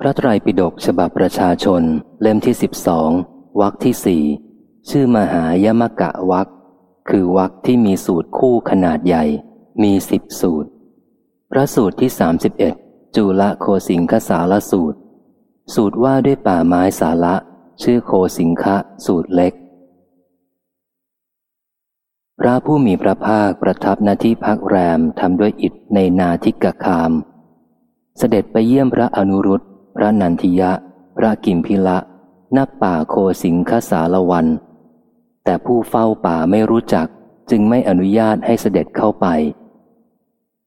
พระไตรปิฎกฉบับประชาชน เล่มที่สิบสองวรรคที่สี่ชื่อมหายมกะวรรคคือวรรคที่มีสูตรคู่ขนาดใหญ่ มีสิบสูตร พระสูตรที่สามสิบเอ็ดจุลโคสิงคสารสูตร สูตรว่าด้วยป่าไม้สาระ ชื่อโคสิงคะสูตรเล็ก พระผู้มีพระภาคประทับณที่พักแรมทำด้วยอิฐในนาทิกคาม เสด็จไปเยี่ยมพระอนุรุต พระนันทิยะ พระกิมพิละนับป่าโคสิงคสารวัน แต่ผู้เฝ้าป่าไม่รู้จักจึงไม่อนุญาตให้เสด็จเข้าไป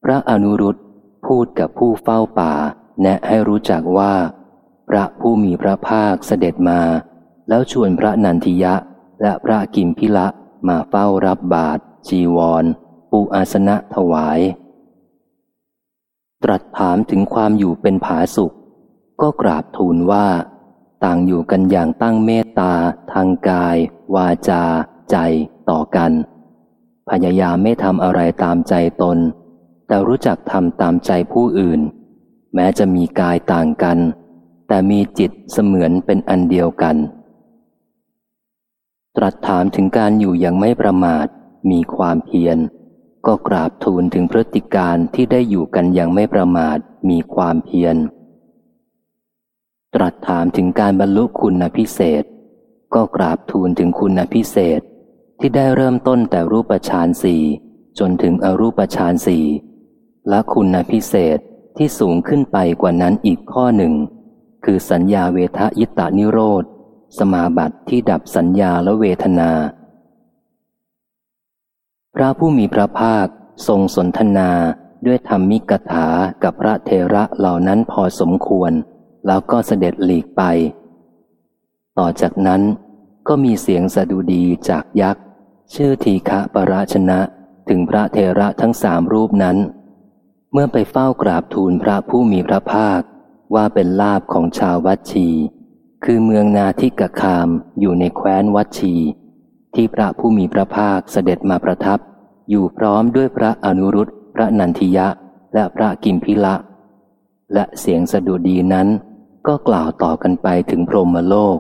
พระอนุรุตพูดกับผู้เฝ้าป่า แนะให้รู้จักว่า พระผู้มีพระภาคเสด็จมา แล้วชวนพระนันทิยะและพระกิมพิละมาเฝ้ารับบาตรจีวร ปูอาสนะถวาย ตรัสถามถึงความอยู่เป็นผาสุข ก็กราบทูลว่า ต่างอยู่กันอย่างตั้งเมตตา ทางกาย วาจา ใจต่อกัน พยายามไม่ทำอะไรตามใจตน แต่รู้จักทำตามใจผู้อื่น แม้จะมีกายต่างกัน แต่มีจิตเสมือนเป็นอันเดียวกัน ตรัสถามถึงการอยู่อย่างไม่ประมาท มีความเพียรก็กราบทูลถึงพฤติการที่ได้อยู่กันอย่างไม่ประมาทมีความเพียร ตรัสถามถึงการบรรลุคุณพิเศษ ก็กราบทูลถึงคุณพิเศษ ที่ได้เริ่มต้นแต่รูปฌานสี่จนถึงอรูปฌานสี่และคุณพิเศษที่สูงขึ้นไปกว่านั้นอีกข้อหนึ่ง คือสัญญาเวทยิตานิโรธ สมาบัติที่ดับสัญญาและเวทนา พระผู้มีพระภาคทรงสนทนาด้วยธรรมมิกถากับพระเทระเหล่านั้นพอสมควร แล้วก็เสด็จหลีกไป ต่อจากนั้นก็มีเสียงสะดุดีจากยักษ์ ชื่อทีฆะปราชนะถึงพระเทระทั้งสามรูปนั้น เมื่อไปเฝ้ากราบทูลพระผู้มีพระภาคว่าเป็นลาบของชาววัชี คือเมืองนาทิกคามอยู่ในแคว้นวัชี ที่พระผู้มีพระภาคเสด็จมาประทับ อยู่พร้อมด้วยพระอนุรุตพระนันทิยะและพระกิมพิละ และเสียงสะดุดีนั้น ก็กล่าวต่อกันไปถึงพรหมโลก